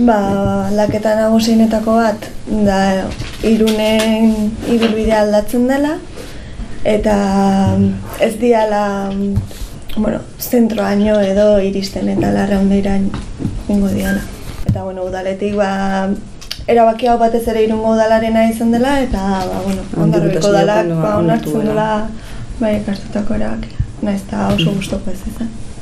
Ba, laketa nagusienetako bat, da irunen ibilbidea aldatzen dela, eta ez diala, bueno, zentroaino edo iristen eta larraundeira ingo diala. Eta, bueno, udaletik, ba, erabaki hau batez ere irungo udalarena izan dela, eta, ba, bueno, ondarriko udalak, ba, onartzen dela, bai, ekartutako erabakia. Naiz eta oso gustoko ez izan.